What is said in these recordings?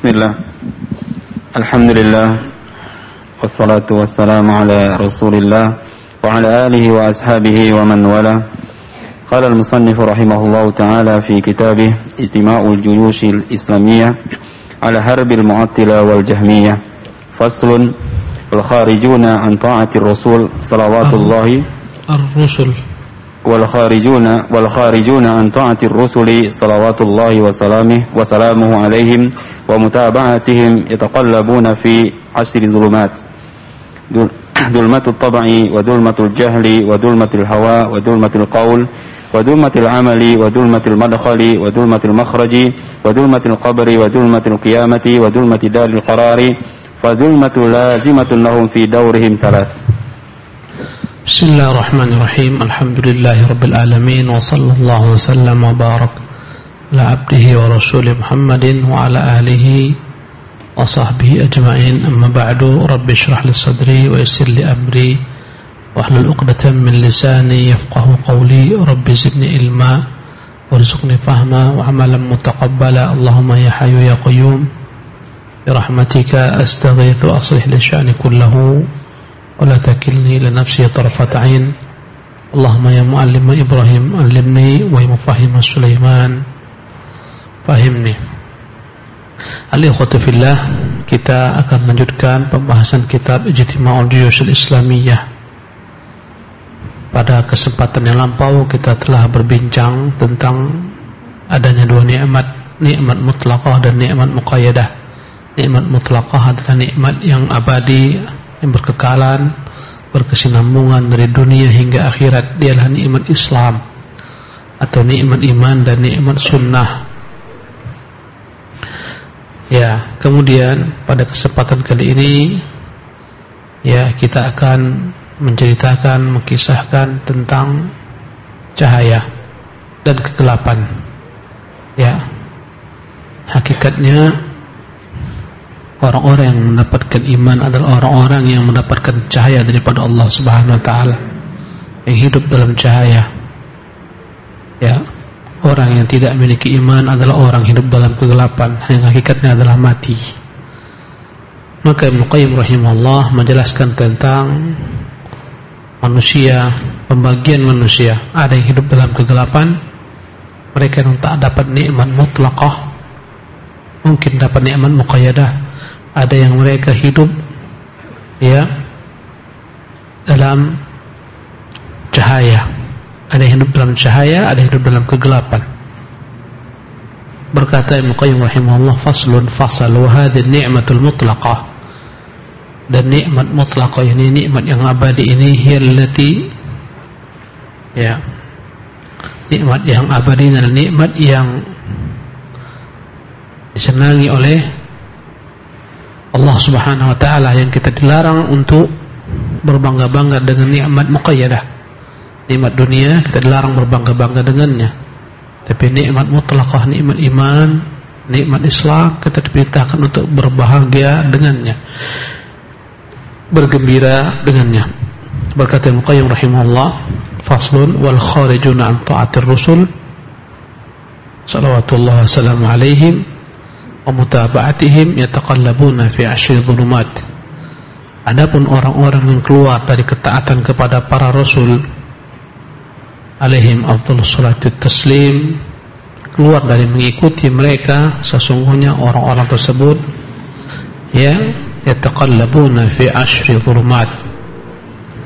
بسم الله. الحمد لله والصلاة والسلام على رسول الله وعلى آله وأصحابه ومن والاه. قال المصنف رحمه الله تعالى في كتابه اجتماع الجيوش الإسلامية على حرب المعطلة والجهمية. فصل والخارجون عن طاعة الرسول صلوات الله. الرسل. والخارجون والخارجون عن طاعة الرسل صلوات الله وسلامه وسلامه عليهم. ومتابعتهم يتقلبون في عشر ظلمات. ظلمة الطبع وظلمة الجهل وظلمة الهوى وظلمة القول وظلمة العمل وظلمة المدخل وظلمة المخرج وظلمة القبر وظلمة القيامة وظلمة دار القرار فظلمة لازمة لهم في دورهم ثلاث. بسم الله الرحمن الرحيم. الحمد لله رب العالمين وصلى الله وسلم وبارك على عبده ورسوله محمد وعلى آله وصحبه أجمعين. أما بعد رب اشرح لي صدري ويسر لي أمري واحلل عقدة من لساني يفقه قولي. رب زدني علما وارزقني فهما وعملا متقبلا. اللهم يا حي يا قيوم برحمتك أستغيث أصلح لشأني كله ولا تكلني لنفسي طرفة عين. اللهم يا معلم إبراهيم علمني ويا مفهم سليمان. Fahimni Al-Ikhwatu Fillah Kita akan lanjutkan pembahasan kitab Ijtima'ul Juyusul Islamiyah Pada kesempatan yang lampau kita telah berbincang tentang adanya dua nikmat Nikmat mutlaqah dan nikmat muqayyadah Nikmat mutlaqah adalah nikmat yang abadi yang berkekalan, berkesinambungan dari dunia hingga akhirat. Dialah nikmat Islam atau nikmat iman dan nikmat sunnah. Ya, kemudian pada kesempatan kali ini ya kita akan menceritakan, mengkisahkan tentang cahaya dan kegelapan. Ya. Hakikatnya Orang-orang yang mendapatkan iman adalah orang-orang yang mendapatkan cahaya daripada Allah Subhanahu wa taala. Yang hidup dalam cahaya. Ya. Orang yang tidak memiliki iman adalah orang hidup dalam kegelapan, yang hakikatnya adalah mati. Maka Ibnu Qayyim rahimahullah menjelaskan tentang manusia, pembagian manusia. Ada yang hidup dalam kegelapan, mereka yang tak dapat nikmat mutlaqah, mungkin dapat nikmat muqayyadah ada yang mereka hidup ya dalam cahaya ada yang hidup dalam cahaya ada yang hidup dalam kegelapan berkata Ibnu Qayyim rahimahullah faslun fasal wa hadhihi ni'matul mutlaqah dan nikmat mutlaqah ini nikmat yang abadi ini hiyallati ya nikmat yang abadi adalah nikmat yang disenangi oleh Allah Subhanahu wa taala yang kita dilarang untuk berbangga-bangga dengan nikmat muqayyadah. Nikmat dunia kita dilarang berbangga-bangga dengannya. Tapi nikmat mutlaqah, nikmat iman, nikmat Islam kita diperintahkan untuk berbahagia dengannya. Bergembira dengannya. Berkata Ibnu Qayyim rahimahullah, faslun wal kharijuna an ta'atir rusul salawatullah wassalamu alaihim wa mutaba'atihim yataqallabuna fi ashri dhulumat Adapun orang-orang yang keluar dari ketaatan kepada para rasul alaihim afdhalus salatu taslim. Keluar dari mengikuti mereka sesungguhnya orang-orang tersebut ya yataqallabuna fi ashri dhulumat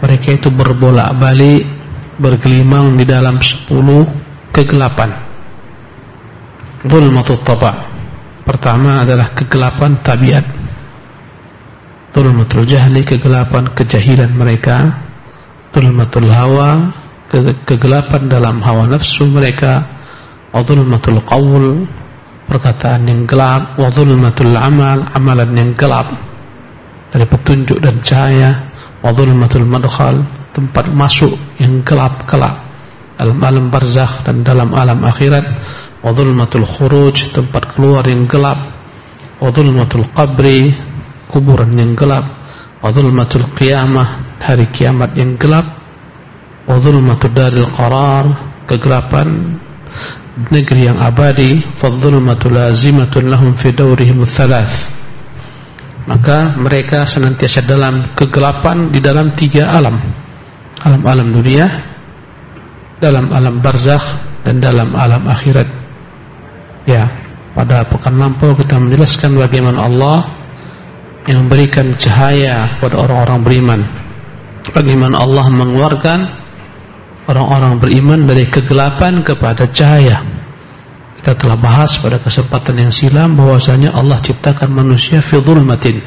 mereka itu berbolak-balik bergelimang di dalam sepuluh kegelapan. Dhulmatut taba' Pertama adalah kegelapan tabiat. Tulmatul jahli Kegelapan kejahilan mereka. Tulmatul hawa Kegelapan dalam hawa nafsu mereka. Wadulmatul qawl Perkataan yang gelap. Wadulmatul amal Amalan yang gelap. Dari petunjuk dan cahaya. Wadulmatul madkhal Tempat masuk yang gelap-gelap Dalam alam barzakh dan dalam alam akhirat. Wa dhulmatul khuruj tempat keluar yang gelap. Wa dhulmatul qabri kuburan yang gelap. Wa dhulmatul qiyamah hari kiamat yang gelap wa daril qarar kegelapan negeri yang abadi fadzulmatu lazimatun lahum fi dawrihim thalath maka mereka senantiasa dalam kegelapan di dalam tiga alam. Alam-alam dunia dalam alam barzakh dan dalam alam akhirat. Ya pada pekan lampau kita menjelaskan bagaimana Allah yang memberikan cahaya kepada orang-orang beriman. Bagaimana Allah mengeluarkan orang-orang beriman dari kegelapan kepada cahaya. Kita telah bahas pada kesempatan yang silam bahwasanya Allah ciptakan manusia fi dhulmatin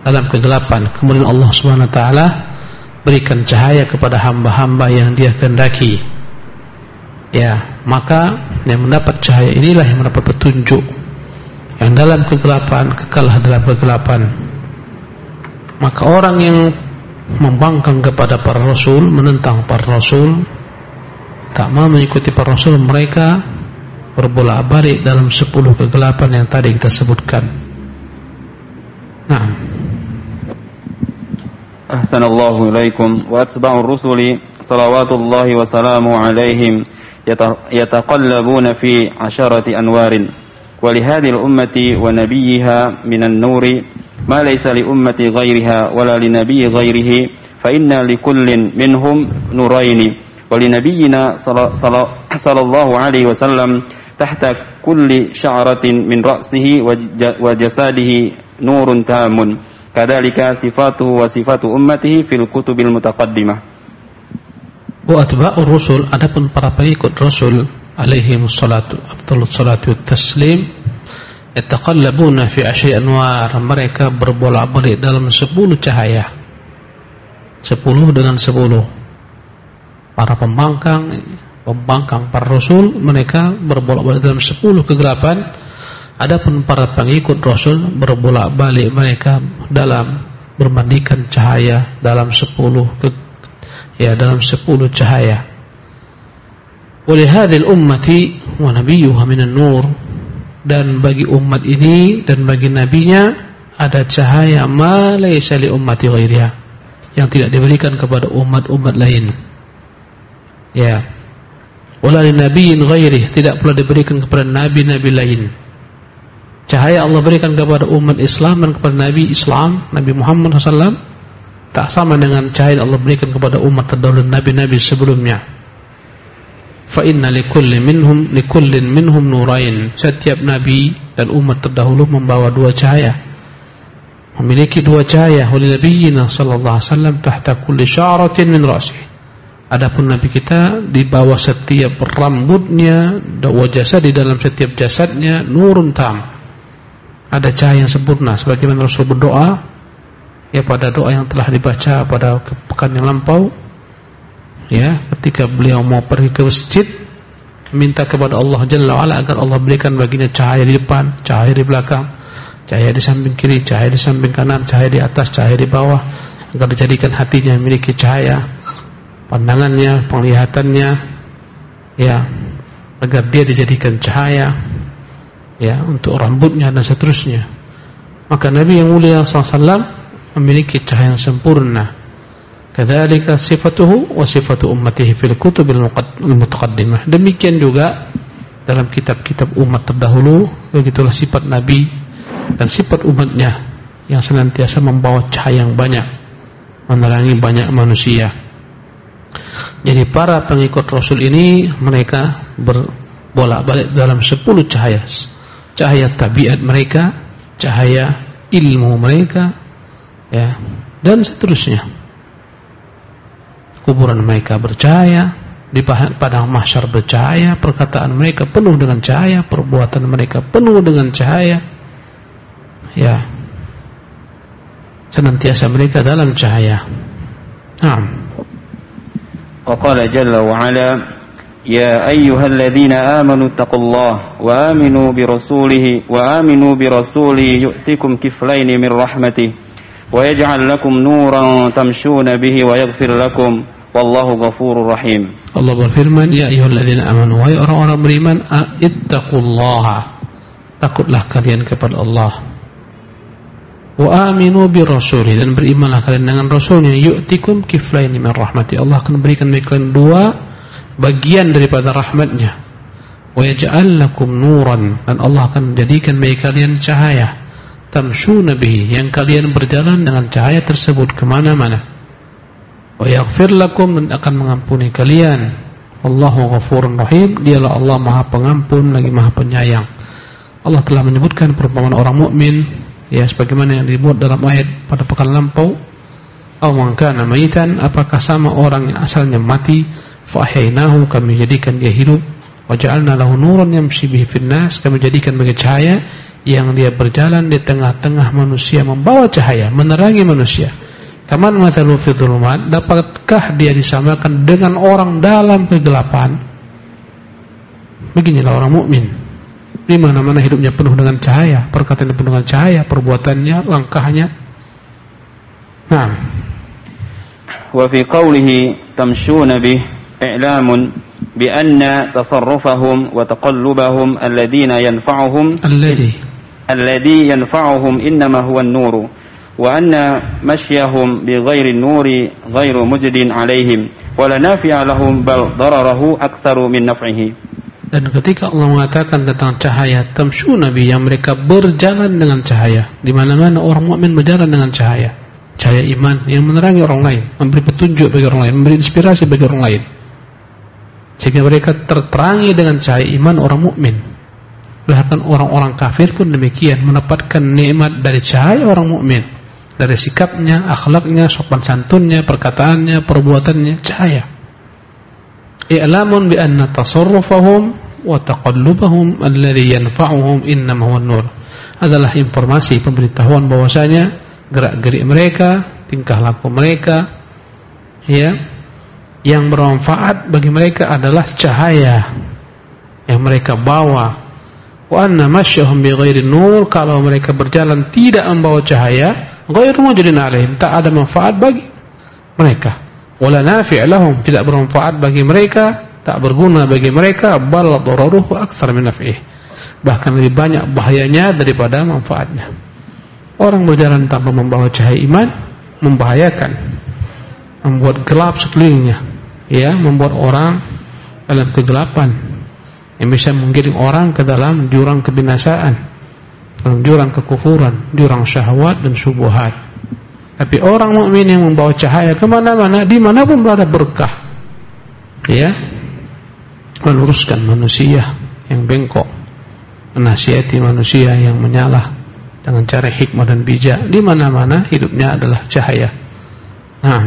dalam kegelapan. Kemudian Allah Subhanahu wa taala berikan cahaya kepada hamba-hamba yang Dia kehendaki. Ya, maka yang mendapat cahaya inilah yang mendapat petunjuk. Yang dalam kegelapan kekalah dalam kegelapan. Maka orang yang membangkang kepada para rasul, menentang para rasul, tak mau mengikuti para rasul, mereka berbolak-balik dalam sepuluh kegelapan yang tadi kita sebutkan. Nah. Ahsanallahu ilaikum wa atba'ur rusuli salawatullahi wa salamu alaihim yataqallabuna fi asharati anwarin wa al-ummati wa nabiyha minan nuri ما ليس لأمة غيرها ولا لنبي غيره فإن لكل منهم نورين ولنبينا صلى الله عليه وسلم تحت كل شعرة من رأسه وجساده نور تام كذلك صفاته وصفات أمته في الكتب المتقدمة وأتباع الرسل adapun para pengikut Rasul alaihi wassalatu afdhalus salatu taslim yataqallabuna fi asyi anwar mereka berbolak-balik dalam sepuluh cahaya. Sepuluh dengan sepuluh. Para pembangkang pembangkang para rasul mereka berbolak-balik dalam sepuluh kegelapan. Adapun para pengikut rasul berbolak-balik mereka dalam bermandikan cahaya dalam sepuluh ya dalam sepuluh cahaya. Oleh hadil ummati wa nabiyuha minan nur dan bagi umat ini dan bagi nabinya ada cahaya ma laysa li ummati ghairiha yang tidak diberikan kepada umat-umat lain. Ya. Wala li nabiyyin ghairihi tidak pula diberikan kepada nabi-nabi lain. Cahaya Allah berikan kepada umat Islam dan kepada Nabi Islam, Nabi Muhammad SAW tak sama dengan cahaya Allah berikan kepada umat terdahulu nabi-nabi sebelumnya fa inna likulli minhum likullin minhum nurain. Setiap nabi dan umat terdahulu membawa dua cahaya. Memiliki dua cahaya. Oleh nabiyina sallallahu alaihi wasallam tahta kulli sya'ratin min ra'sihi. Adapun nabi kita di bawah setiap rambutnya wajah di dalam setiap jasadnya nurun tam. Ada cahaya yang sempurna. Sebagaimana Rasul berdoa ya pada doa yang telah dibaca pada pekan yang lampau ya ketika beliau mau pergi ke masjid minta kepada Allah Jalla wa'ala agar Allah berikan baginya cahaya di depan cahaya di belakang cahaya di samping kiri cahaya di samping kanan cahaya di atas cahaya di bawah agar dijadikan hatinya memiliki cahaya pandangannya penglihatannya ya agar dia dijadikan cahaya ya untuk rambutnya dan seterusnya. Maka Nabi yang mulia SAW memiliki cahaya yang sempurna Kadzalika sifatuhu wa sifatu ummatihi fil kutubil mutaqaddimah. Demikian juga dalam kitab-kitab umat terdahulu, begitulah sifat Nabi dan sifat umatnya yang senantiasa membawa cahaya yang banyak menerangi banyak manusia. Jadi para pengikut Rasul ini mereka berbolak-balik dalam sepuluh cahaya. Cahaya tabiat mereka, cahaya ilmu mereka, ya, dan seterusnya kuburan mereka bercahaya, di padang mahsyar bercahaya, perkataan mereka penuh dengan cahaya, perbuatan mereka penuh dengan cahaya. Ya. Senantiasa mereka dalam cahaya. Naam. وقال جل وعلا يا أيها الذين آمنوا اتقوا الله وآمنوا برسوله وآمنوا برسوله يؤتكم كفلين من رحمته ويجعل لكم نورا تمشون به ويغفر لكم Wallahu ghafurur rahim. Allah berfirman, "Ya ayyuhalladzina amanu, wahai orang-orang beriman, ittaqullaha." Takutlah kalian kepada Allah. Wa aminu bi rasulih dan berimanlah kalian dengan rasulnya yu'tikum kiflaini min rahmati. Allah akan berikan kalian dua bagian daripada rahmatnya. wa yaj'al lakum nuran dan Allah akan menjadikan bagi kalian cahaya tamshuna bihi yang kalian berjalan dengan cahaya tersebut ke mana-mana wa yaghfir lakum dan akan mengampuni kalian. Allahu ghafurur rahim. Dialah Allah Maha Pengampun lagi Maha Penyayang. Allah telah menyebutkan perumpamaan orang mukmin ya sebagaimana yang dibuat dalam ayat pada pekan lampau. Aw man kana mayitan apakah sama orang yang asalnya mati? Fa kami jadikan dia hidup. Wa ja'alna lahu nuran yamshi bihi fil nas kami jadikan bagi cahaya yang dia berjalan di tengah-tengah manusia membawa cahaya menerangi manusia kaman mathalu fi dhulumat dapatkah dia disamakan dengan orang dalam kegelapan? Beginilah orang mukmin. Di mana-mana hidupnya penuh dengan cahaya, perkataannya penuh dengan cahaya, perbuatannya, langkahnya. Nah. Wa fi qawlihi tamshuna bih i'lamun bi anna tasarrufahum wa taqallubahum alladhina yanfa'uhum. Alladhi. Alladhi yanfa'uhum innama huwa an-nur bi ghairi an-nuri ghairu mujdin 'alayhim wa la nafi'a lahum bal dararahu aktsaru min naf'ihi Dan ketika Allah mengatakan tentang cahaya tamsyu nabi yang mereka berjalan dengan cahaya, di mana-mana orang mukmin berjalan dengan cahaya. Cahaya iman yang menerangi orang lain, memberi petunjuk bagi orang lain, memberi inspirasi bagi orang lain. Sehingga mereka terterangi dengan cahaya iman orang mukmin. Bahkan orang-orang kafir pun demikian mendapatkan nikmat dari cahaya orang mukmin. Dari sikapnya, akhlaknya, sopan santunnya, perkataannya, perbuatannya, cahaya. I'lamun bi anna tasarrufahum wa taqallubahum alladhi yanfa'uhum innama huwa nur. Adalah informasi pemberitahuan bahwasanya gerak-gerik mereka, tingkah laku mereka ya yang bermanfaat bagi mereka adalah cahaya yang mereka bawa. Wa anna masyahum bi ghairi nur kalau mereka berjalan tidak membawa cahaya ghairu mujrin alaihim. Tak ada manfaat bagi mereka. Wala nafi' lahum. Tidak bermanfaat bagi mereka. Tak berguna bagi mereka. Bal dararuhu aktsar min bahkan lebih banyak bahayanya daripada manfaatnya. Orang berjalan tanpa membawa cahaya iman membahayakan. Membuat gelap sekelilingnya. Ya membuat orang dalam kegelapan. Yang bisa menggiring orang ke dalam jurang kebinasaan jurang kekufuran, jurang syahwat dan syubhat. Tapi orang mukmin yang membawa cahaya ke mana-mana, di mana pun berada berkah. Ya, meluruskan manusia yang bengkok, menasihati manusia yang menyalah dengan cara hikmah dan bijak. Di mana-mana hidupnya adalah cahaya. Nah,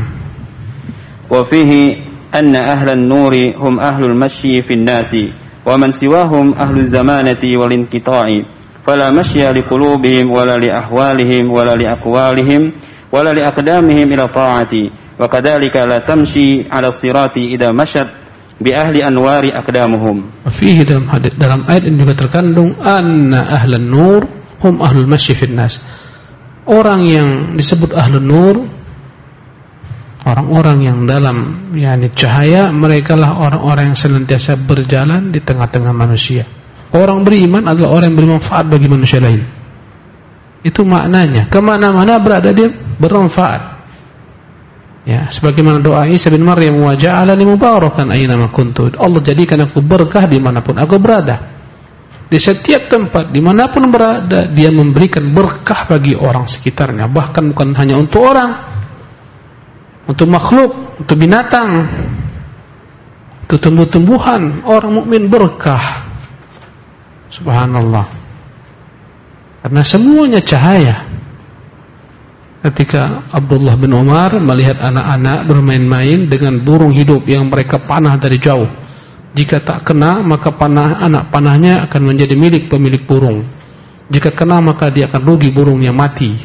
wa fihi anna ahlan nuri hum ahlul masyi fin nasi wa man siwahum ahlul zamanati wal inqita'i فلا مشي لقلوبهم ولا لأحوالهم ولا لأقوالهم wala li aqdamihim ila ta'ati wa kadzalika la tamshi 'ala sirati idza mashat bi ahli anwari aqdamuhum. Fihi dalam hadis dalam ayat ini juga terkandung anna ahlan nur hum ahlul masyi fil nas. Orang yang disebut ahlun nur orang-orang yang dalam yakni cahaya mereka lah orang-orang yang senantiasa berjalan di tengah-tengah manusia. Orang beriman adalah orang yang bermanfaat bagi manusia lain. Itu maknanya. Ke mana-mana berada dia bermanfaat. Ya, sebagaimana doa Isa bin Maryam wa ja'alani mubarakan aina ma kuntu. Allah jadikan aku berkah di mana pun aku berada. Di setiap tempat di mana pun berada dia memberikan berkah bagi orang sekitarnya. Bahkan bukan hanya untuk orang, untuk makhluk, untuk binatang, untuk tumbuh-tumbuhan. Orang mukmin berkah. Subhanallah. Karena semuanya cahaya. Ketika Abdullah bin Umar melihat anak-anak bermain-main dengan burung hidup yang mereka panah dari jauh. Jika tak kena, maka panah anak panahnya akan menjadi milik pemilik burung. Jika kena, maka dia akan rugi burungnya mati.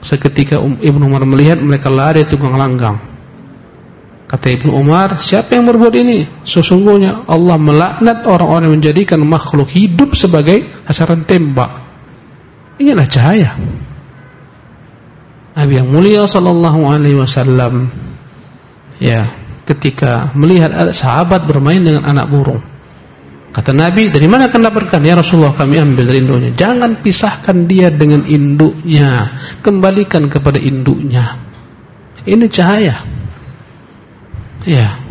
Seketika Ibnu Umar melihat mereka lari tunggang langgang. Kata Ibnu Umar, siapa yang berbuat ini? Sesungguhnya Allah melaknat orang-orang yang menjadikan makhluk hidup sebagai sasaran tembak. Inilah cahaya. Nabi yang mulia sallallahu alaihi wasallam ya ketika melihat sahabat bermain dengan anak burung kata Nabi dari mana akan dapatkan ya Rasulullah kami ambil dari induknya jangan pisahkan dia dengan induknya kembalikan kepada induknya ini cahaya ya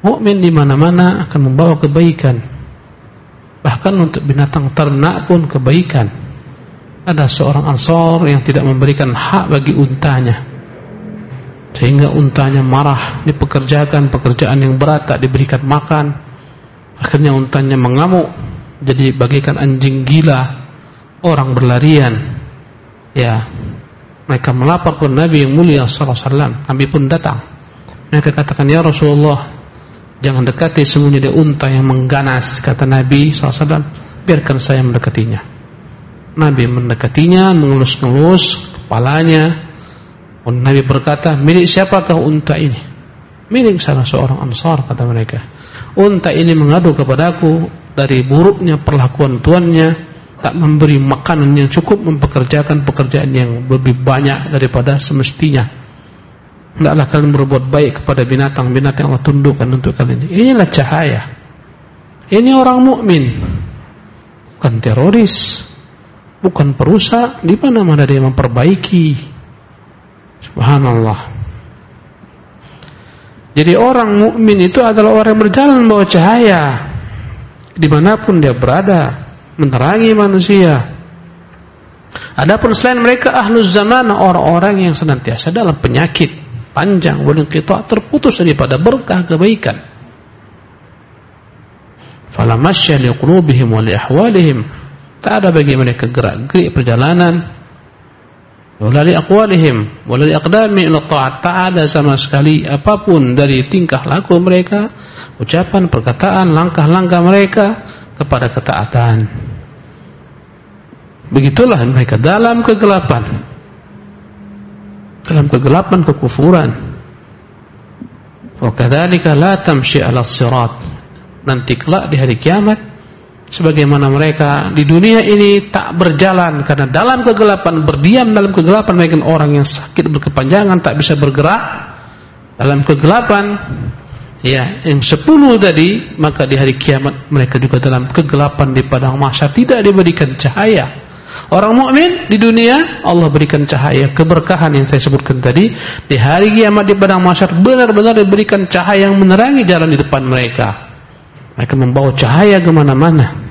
Mukmin di mana-mana akan membawa kebaikan. Bahkan untuk binatang ternak pun kebaikan. Ada seorang ansor yang tidak memberikan hak bagi untanya. Sehingga untanya marah, dipekerjakan pekerjaan yang berat, tak diberikan makan. Akhirnya untanya mengamuk, jadi bagikan anjing gila, orang berlarian. Ya, mereka melapor ke Nabi yang mulia sallallahu alaihi wasallam. Nabi pun datang. Mereka katakan, "Ya Rasulullah, Jangan dekati sungguhnya dia unta yang mengganas Kata Nabi SAW Biarkan saya mendekatinya. Nabi mendekatinya Mengelus-ngelus kepalanya. Nabi berkata Milik siapakah unta ini? Milik salah seorang ansar kata mereka. Unta ini mengadu kepadaku Dari buruknya perlakuan tuannya Tak memberi makanan yang cukup Mempekerjakan pekerjaan yang lebih banyak Daripada semestinya Tidaklah kalian berbuat baik kepada binatang-binatang Allah tundukkan untuk kalian. Inilah cahaya. Ini orang mukmin, bukan teroris, bukan perusak. Di mana-mana dia memperbaiki. Subhanallah. Jadi orang mukmin itu adalah orang yang berjalan bawa cahaya di mana pun dia berada, menerangi manusia. Adapun selain mereka ahlus zaman orang-orang yang senantiasa dalam penyakit panjang boleh kita terputus daripada berkah kebaikan. Fala masya li ahwalihim. Tak ada bagi mereka gerak-gerik perjalanan. Wala li aqwalihim wala li tak ada sama sekali apa pun dari tingkah laku mereka ucapan perkataan langkah-langkah mereka kepada ketaatan. Begitulah mereka dalam kegelapan dalam kegelapan kekufuran. Wa kadzalika la tamshi 'ala sirat. Nanti kelak di hari kiamat sebagaimana mereka di dunia ini tak berjalan karena dalam kegelapan berdiam dalam kegelapan mereka orang yang sakit berkepanjangan tak bisa bergerak dalam kegelapan ya yang sepuluh tadi maka di hari kiamat mereka juga dalam kegelapan di padang mahsyar tidak diberikan cahaya Orang mukmin di dunia Allah berikan cahaya keberkahan yang saya sebutkan tadi. Di hari kiamat di padang mahsyar benar-benar diberikan cahaya yang menerangi jalan di depan mereka. Mereka membawa cahaya ke mana-mana.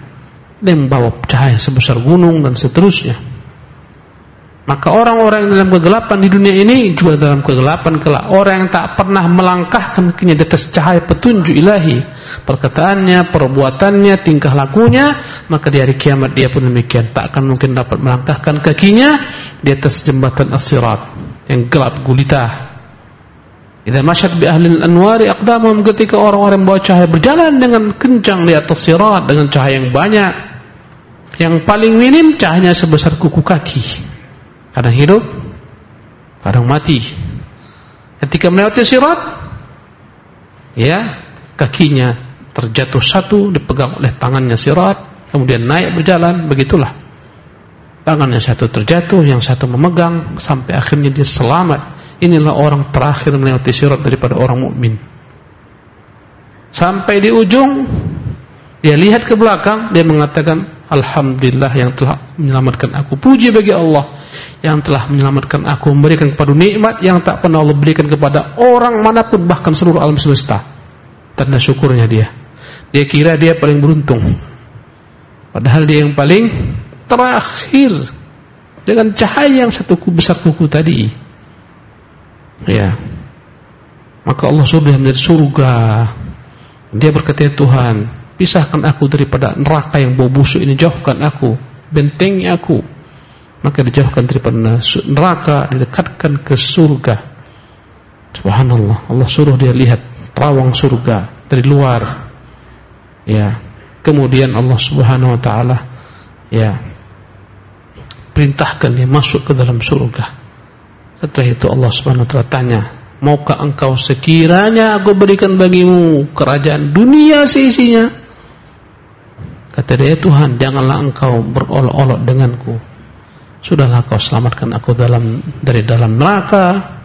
Dan membawa cahaya sebesar gunung dan seterusnya. Maka orang-orang yang dalam kegelapan di dunia ini juga dalam kegelapan kelak. Orang yang tak pernah melangkahkan kakinya di atas cahaya petunjuk ilahi, perkataannya, perbuatannya, tingkah lakunya, maka di hari kiamat dia pun demikian. Tak akan mungkin dapat melangkahkan kakinya di atas jembatan as-sirat yang gelap gulita. Idza masyat bi ahli al-anwari aqdamuhum ketika orang-orang bawa cahaya berjalan dengan kencang di atas sirat dengan cahaya yang banyak. Yang paling minim cahayanya sebesar kuku kaki kadang hidup, kadang mati. Ketika melewati sirat, ya kakinya terjatuh satu dipegang oleh tangannya sirat, kemudian naik berjalan, begitulah. Tangannya satu terjatuh, yang satu memegang sampai akhirnya dia selamat. Inilah orang terakhir melewati sirat daripada orang mukmin. Sampai di ujung dia lihat ke belakang, dia mengatakan Alhamdulillah yang telah menyelamatkan aku. Puji bagi Allah yang telah menyelamatkan aku, memberikan kepada nikmat yang tak pernah Allah berikan kepada orang mana pun bahkan seluruh alam semesta. Tanda syukurnya dia. Dia kira dia paling beruntung. Padahal dia yang paling terakhir dengan cahaya yang satu kuku besar kuku tadi. Ya. Maka Allah sudah menjadi surga. Dia berkata ya Tuhan, pisahkan aku daripada neraka yang bau busuk ini, jauhkan aku, bentengi aku maka dijauhkan daripada neraka didekatkan ke surga. Subhanallah. Allah suruh dia lihat terawang surga dari luar. Ya. Kemudian Allah subhanahu wa ta'ala ya perintahkan dia masuk ke dalam surga. Setelah itu Allah subhanahu wa ta'ala tanya maukah engkau sekiranya aku berikan bagimu kerajaan dunia seisinya kata dia Tuhan janganlah engkau berolok-olok denganku Sudahlah kau selamatkan aku dalam dari dalam neraka.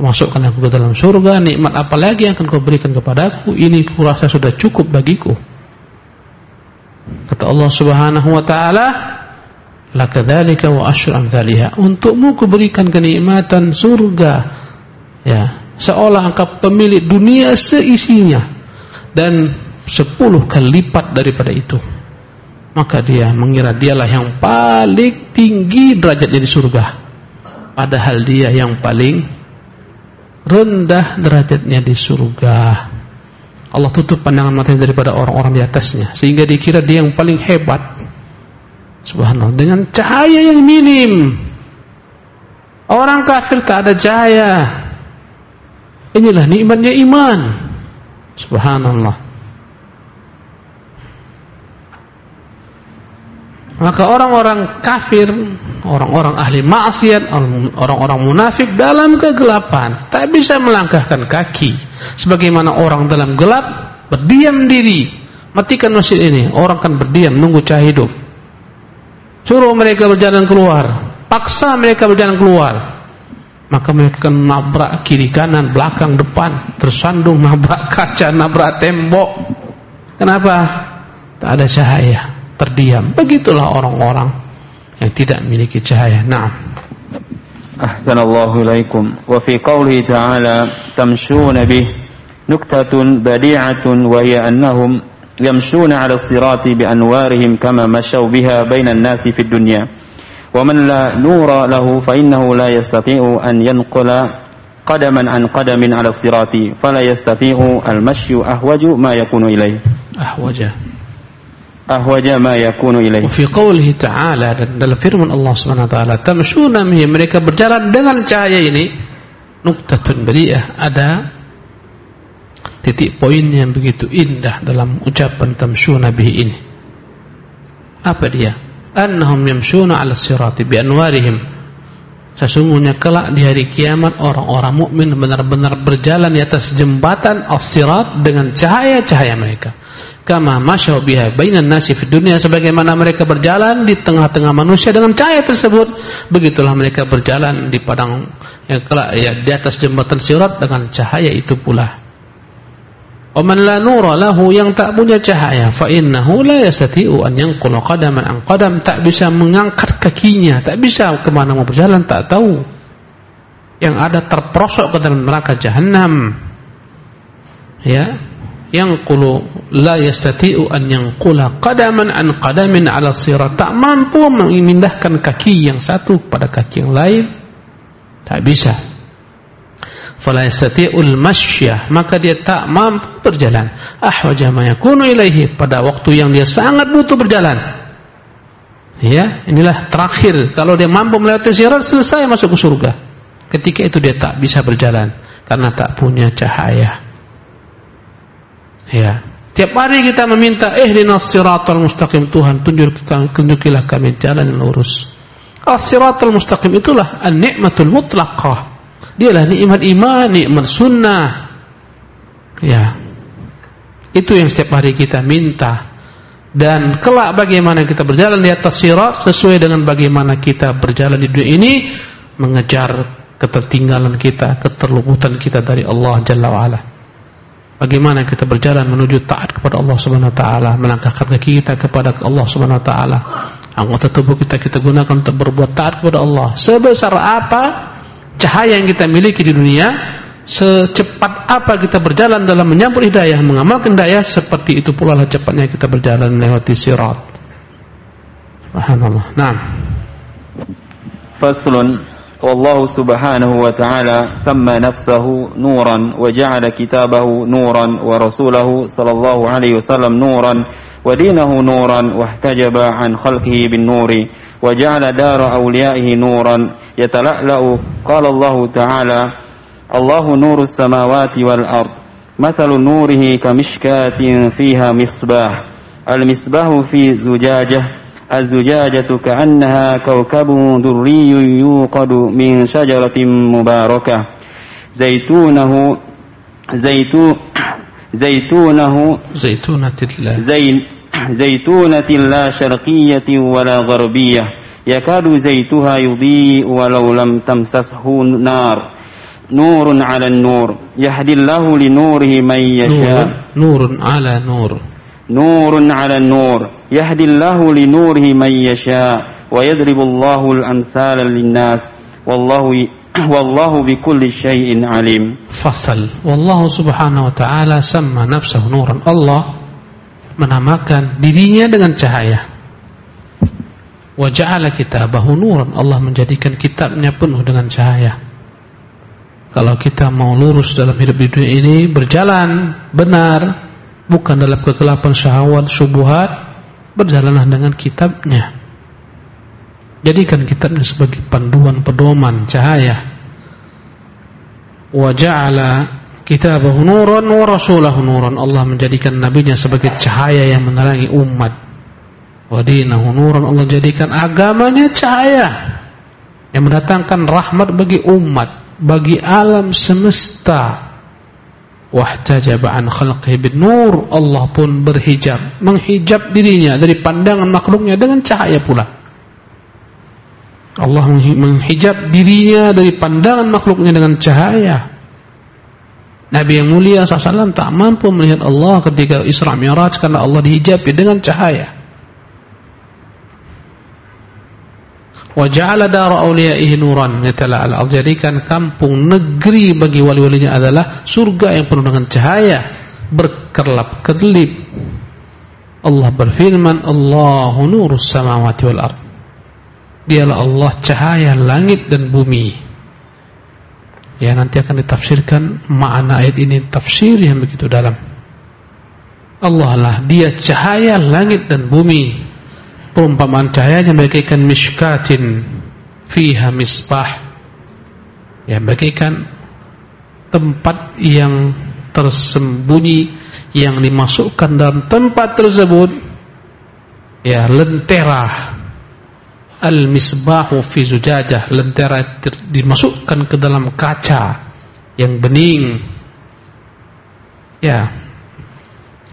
Masukkan aku ke dalam surga. Nikmat apa lagi yang akan kau berikan kepadaku? Ini kurasa sudah cukup bagiku. Kata Allah subhanahu wa ta'ala Lakadhalika wa asyur amthaliha Untukmu kuberikan kenikmatan surga. Ya Seolah engkau pemilik dunia seisinya dan sepuluh kali lipat daripada itu maka dia mengira dialah yang paling tinggi derajatnya di surga. Padahal dia yang paling rendah derajatnya di surga. Allah tutup pandangan matanya daripada orang-orang di atasnya. Sehingga dikira dia yang paling hebat. Subhanallah. Dengan cahaya yang minim. Orang kafir tak ada cahaya. Inilah nikmatnya iman. Subhanallah Maka orang-orang kafir, orang-orang ahli maksiat, orang-orang munafik dalam kegelapan tak bisa melangkahkan kaki. Sebagaimana orang dalam gelap berdiam diri, matikan masjid ini, orang kan berdiam nunggu cahaya hidup. Suruh mereka berjalan keluar, paksa mereka berjalan keluar. Maka mereka akan nabrak kiri kanan, belakang, depan, tersandung nabrak kaca, nabrak tembok. Kenapa? Tak ada cahaya terdiam. Begitulah orang-orang yang tidak memiliki cahaya. Naam. أحسن الله إليكم وفي قوله تعالى تمشون به نكتة بديعة وهي أنهم يمشون على الصراط بأنوارهم كما مشوا بها بين الناس في الدنيا ومن لا نور له فإنه لا يستطيع أن ينقل قدما عن قدم على الصراط فلا يستطيع المشي أهوج ما يكون إليه أهوج ahwaja ma yakunu ilaih. Fi qoulihi ta'ala dan dalam firman Allah Subhanahu wa taala, tamshuna mihi mereka berjalan dengan cahaya ini nuktatun bariyah ada titik poin yang begitu indah dalam ucapan tamshuna bihi ini. Apa dia? Annahum yamshuna 'ala sirati bi anwarihim. Sesungguhnya kelak di hari kiamat orang-orang mukmin benar-benar berjalan di atas jembatan as-sirat dengan cahaya-cahaya mereka kama masyau biha bainan nasi fid dunya sebagaimana mereka berjalan di tengah-tengah manusia dengan cahaya tersebut begitulah mereka berjalan di padang yang kelak ya di atas jembatan sirat dengan cahaya itu pula. Oman la nura lahu yang tak punya cahaya fa innahu la yastati'u an yanqula qadaman an qadam tak bisa mengangkat kakinya tak bisa ke mana mau berjalan tak tahu. Yang ada terperosok ke dalam neraka jahanam ya yang kulu la yastati'u an yanqula qadaman an qadamin 'ala sirat. Tak mampu memindahkan kaki yang satu pada kaki yang lain. Tak bisa. Fala yastati'ul masyah maka dia tak mampu berjalan. Ahwaja ma yakunu ilaihi. Pada waktu yang dia sangat butuh berjalan. Ya inilah terakhir. Kalau dia mampu melewati sirat selesai masuk ke surga. Ketika itu dia tak bisa berjalan. Karena tak punya cahaya Ya. Tiap hari kita meminta ihdinas siratal mustaqim Tuhan tunjukilah kami jalan yang lurus. As-siratal mustaqim itulah an-ni'matul mutlaqah. Dialah nikmat iman, nikmat sunnah. Ya. Itu yang setiap hari kita minta. Dan kelak bagaimana kita berjalan di atas sirat sesuai dengan bagaimana kita berjalan di dunia ini mengejar ketertinggalan kita, keterluputan kita dari Allah Jalla wa'ala. Bagaimana kita berjalan menuju taat kepada Allah Subhanahu wa taala, melangkahkan kaki kita kepada Allah Subhanahu wa taala. Anggota tubuh kita kita gunakan untuk berbuat taat kepada Allah. Sebesar apa cahaya yang kita miliki di dunia, secepat apa kita berjalan dalam menyambut hidayah, mengamalkan hidayah, seperti itu pula lah cepatnya kita berjalan melewati sirat. Subhanallah. Naam. Faslun والله سبحانه وتعالى سمى نفسه نورا وجعل كتابه نورا ورسوله صلى الله عليه وسلم نورا ودينه نورا واحتجب عن خلقه بالنور وجعل دار أوليائه نورا يتلألأ. قال الله تعالى الله نور السماوات والأرض مثل نوره كمشكاة فيها مصباح المصباح في زجاجة الزجاجة كأنها كوكب دري يوقد من شجرة مباركة. زيتونه زيتو زيتونه زيتونة الله زين زيتونة لا شرقية ولا غربية. يكاد زيتها يضيء ولو لم تمسسه نار. نور على النور. يهدي الله لنوره من يشاء. نور, نور على نور. نور على النور. يهدي الله لنوره من يشاء ويضرب الله الأمثال للناس والله wallahu bikulli syai'in alim. Fasal. Wallahu subhanahu wa ta'ala sama nafsahu nuran. Allah menamakan dirinya dengan cahaya. Wa ja'ala kitabahu nuran. Allah menjadikan kitabnya penuh dengan cahaya. Kalau kita mau lurus dalam hidup di dunia ini berjalan benar, bukan dalam kegelapan syahwat, subuhat, berjalanlah dengan kitabnya. Jadikan kitabnya sebagai panduan pedoman cahaya. Wa ja'ala kitabahu nuran wa rasulahu nuran. Allah menjadikan nabinya sebagai cahaya yang menerangi umat. Wa dinahu nuran. Allah jadikan agamanya cahaya yang mendatangkan rahmat bagi umat, bagi alam semesta. Wahtajaba an khalqihi bin nur. Allah pun berhijab, menghijab dirinya dari pandangan makhluknya dengan cahaya pula. Allah menghijab dirinya dari pandangan makhluknya dengan cahaya. Nabi yang mulia SAW tak mampu melihat Allah ketika Isra Mi'raj karena Allah dihijabi dengan cahaya. Wa ja'ala dara awliyaihi nuran. Allah jadikan kampung negeri bagi wali-walinya adalah surga yang penuh dengan cahaya berkerlap-kerlip. Allah berfirman, Allahu nurus samawati wal ardh dialah Allah cahaya langit dan bumi. Ya nanti akan ditafsirkan makna ayat ini tafsir yang begitu dalam. Allah lah dia cahaya langit dan bumi perumpamaan cahayanya bagaikan miskatin fiha misbah. Ya bagaikan tempat yang tersembunyi yang dimasukkan dalam tempat tersebut. Ya lentera. Al-misbahu fi zujajah. Lentera dimasukkan ke dalam kaca Yang bening. Ya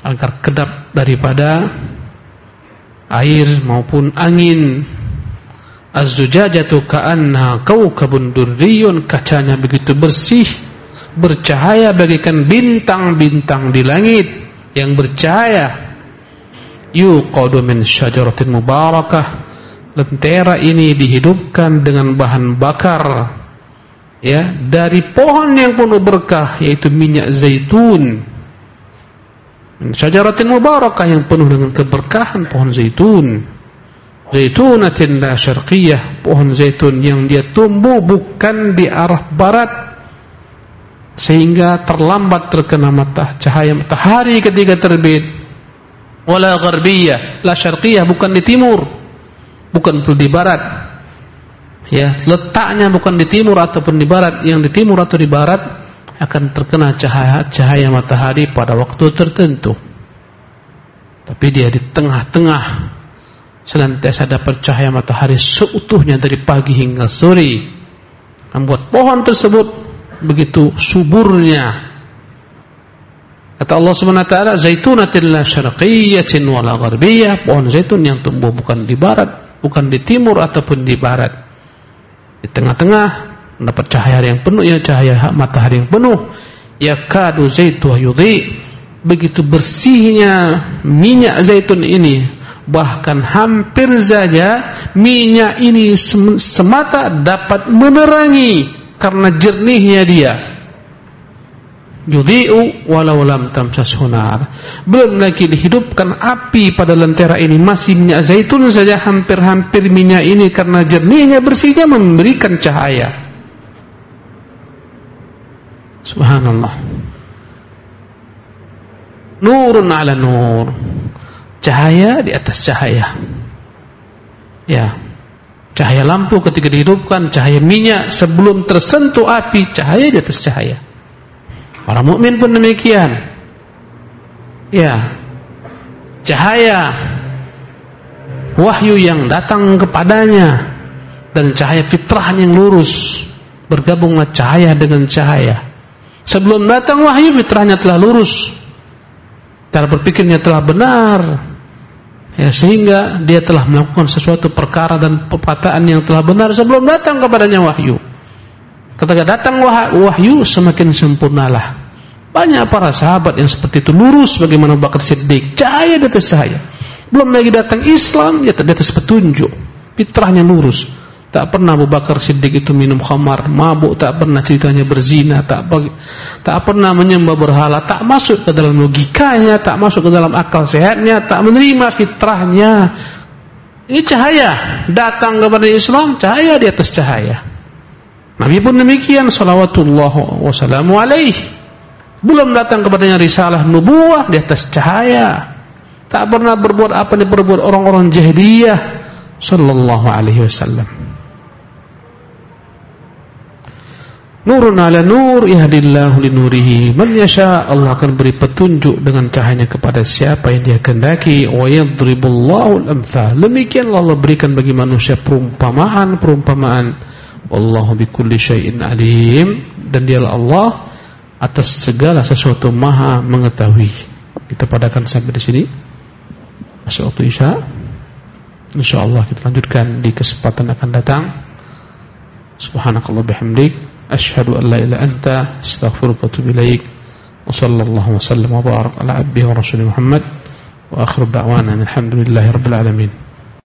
Agar kedap daripada Air maupun angin. Az-zujajatu ka'anna kawkabun durriyun Kacanya begitu bersih Bercahaya bagikan bintang-bintang di langit Yang bercahaya. Yuqadu min syajaratin mubarakah. Lentera ini dihidupkan dengan bahan bakar ya dari pohon yang penuh berkah yaitu minyak zaitun syajaratin mubarakah yang penuh dengan keberkahan pohon zaitun zaitunatin la syarqiyah pohon zaitun yang dia tumbuh bukan di arah barat sehingga terlambat terkena mata cahaya matahari ketika terbit wala gharbiyah la syarqiyah bukan di timur bukan perlu di barat. Ya, letaknya bukan di timur ataupun di barat. Yang di timur atau di barat akan terkena cahaya cahaya matahari pada waktu tertentu. Tapi dia di tengah-tengah senantiasa dapat cahaya matahari seutuhnya dari pagi hingga sore. Membuat pohon tersebut begitu suburnya Kata Allah Subhanahu wa taala, "Zaitunatin la syarqiyyatin wa la gharbiyyah." Pohon zaitun yang tumbuh bukan di barat bukan di timur ataupun di barat. Di tengah-tengah mendapat cahaya yang penuh ya cahaya matahari yang penuh. Ya kadu zaitu yudhi. Begitu bersihnya minyak zaitun ini bahkan hampir saja minyak ini semata dapat menerangi karena jernihnya dia yudhi'u walau lam tamsashu nar. Belum lagi dihidupkan api pada lentera ini masih minyak zaitun saja hampir-hampir minyak ini karena jernihnya bersihnya memberikan cahaya. Subhanallah. Nurun ala nur. Cahaya di atas cahaya. Ya. Cahaya lampu ketika dihidupkan, cahaya minyak sebelum tersentuh api, cahaya di atas cahaya. Para mukmin pun demikian. Ya. Cahaya wahyu yang datang kepadanya dan cahaya fitrah yang lurus bergabunglah cahaya dengan cahaya. Sebelum datang wahyu fitrahnya telah lurus. Cara berpikirnya telah benar. Ya, sehingga dia telah melakukan sesuatu perkara dan perkataan yang telah benar sebelum datang kepadanya wahyu. Ketika datang wahyu semakin sempurnalah. Banyak para sahabat yang seperti itu lurus bagaimana Bakar Siddiq, cahaya di atas cahaya. Belum lagi datang Islam, ya di petunjuk, fitrahnya lurus. Tak pernah Abu Bakar Siddiq itu minum khamar, mabuk, tak pernah ceritanya berzina, tak tak pernah menyembah berhala, tak masuk ke dalam logikanya, tak masuk ke dalam akal sehatnya, tak menerima fitrahnya. Ini cahaya datang kepada Islam, cahaya di atas cahaya. Nabi pun demikian salawatullah wassalamu alaih. Belum datang kepadanya risalah nubuah di atas cahaya. Tak pernah berbuat apa yang diperbuat orang-orang jahiliyah sallallahu alaihi wasallam. Nurun ala nur yahdillahu linurihi. Man yasha Allah akan beri petunjuk dengan cahayanya kepada siapa yang dia kehendaki. Wa yadribullahu al-amthal. Demikian Allah berikan bagi manusia perumpamaan-perumpamaan wallahu bikulli syai'in alim. Dan dialah Allah atas segala sesuatu maha mengetahui. Kita padakan sampai di sini. Masuk waktu isya insyaallah kita lanjutkan di kesempatan akan datang. Subhanakallah bihamdik أشهد أن لا إله أنت أستغفرك وأتوب إليك. وصلى الله وسلم وبارك على عبده ورسوله محمد. وآخر دعوانا الحمد لله رب العالمين.